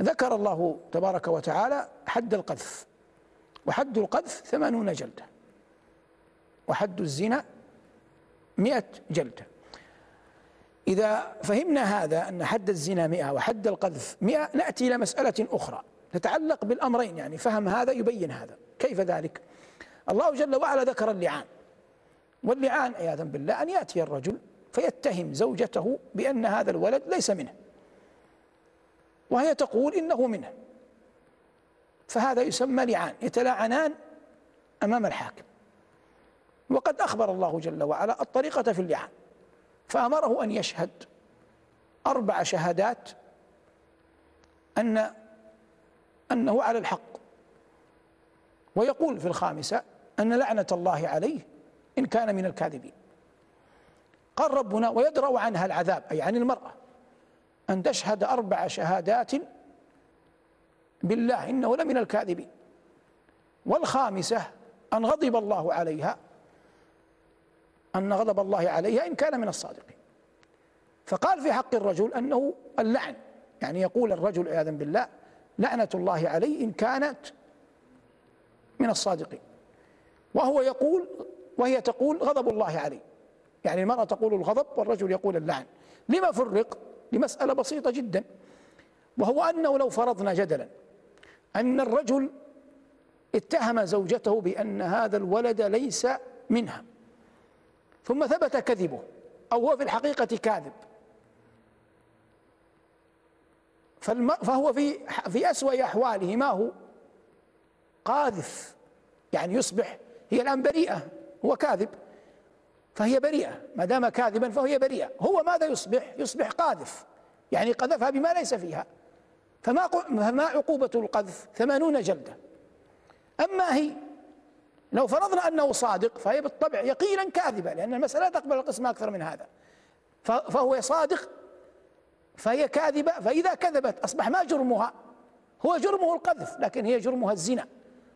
ذكر الله تبارك وتعالى حد القذف وحد القذف ثمانون جلدة وحد الزنا مئة جلدة. إذا فهمنا هذا أن حد الزنا مئة وحد القذف مئة نأتي إلى مسألة أخرى تتعلق بالأمرين يعني فهم هذا يبين هذا. كيف ذلك؟ الله جل وعلا ذكر اللعان واللعان عياذا بالله أن يأتي الرجل فيتهم زوجته بأن هذا الولد ليس منه. وهي تقول إنه منه. فهذا يسمى لعان يتلاعنان أمام الحاكم. وقد أخبر الله جل وعلا الطريقة في اللعان. فأمره أن يشهد أربع شهادات أن أنه على الحق. ويقول في الخامسة أن لعنة الله عليه إن كان من الكاذبين. قال ربنا ويدرأ عنها العذاب أي عن المرأة. أن تشهد أربع شهادات بالله إنه لمن الكاذبين. والخامسة أن غضب الله عليها أن غضب الله عليها إن كان من الصادقين. فقال في حق الرجل أنه اللعن يعني يقول الرجل عياذا بالله لعنة الله عليه إن كانت من الصادقين. وهو يقول وهي تقول غضب الله عليه. يعني المرأة تقول الغضب والرجل يقول اللعن. لما فرق؟ لمسألة بسيطة جدا وهو أنه لو فرضنا جدلا أن الرجل اتهم زوجته بأن هذا الولد ليس منها ثم ثبت كذبه أو هو في الحقيقة كاذب فهو في في أسوأ أحواله ما هو؟ قاذف يعني يصبح هي الآن بريئة هو كاذب. فهي بريئة ما دام كاذبا فهي بريئة. هو ماذا يصبح؟ يصبح قاذف. يعني قذفها بما ليس فيها. فما فما عقوبة القذف؟ ثمانون جلدة. أما هي لو فرضنا أنه صادق فهي بالطبع يقينا كاذبة لأن المسألة تقبل القسم أكثر من هذا. فهو صادق فهي كاذبة فإذا كذبت أصبح ما جرمها؟ هو جرمه القذف لكن هي جرمها الزنا.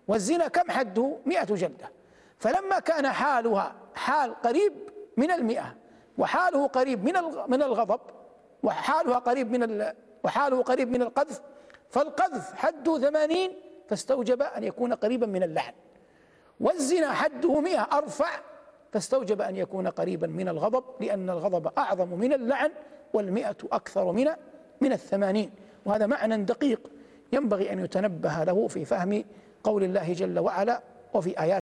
والزنا كم حده؟ مئة جلدة. فلما كان حالها حال قريب من المئة وحاله قريب من من الغضب وحالها قريب من وحاله قريب من القذف. فالقذف حده ثمانين فاستوجب أن يكون قريبا من اللعن والزنا حده مئة أرفع فاستوجب أن يكون قريبا من الغضب لأن الغضب أعظم من اللعن والمئة أكثر من من الثمانين. وهذا معنى دقيق ينبغي أن يتنبه له في فهم قول الله جل وعلا وفي آيات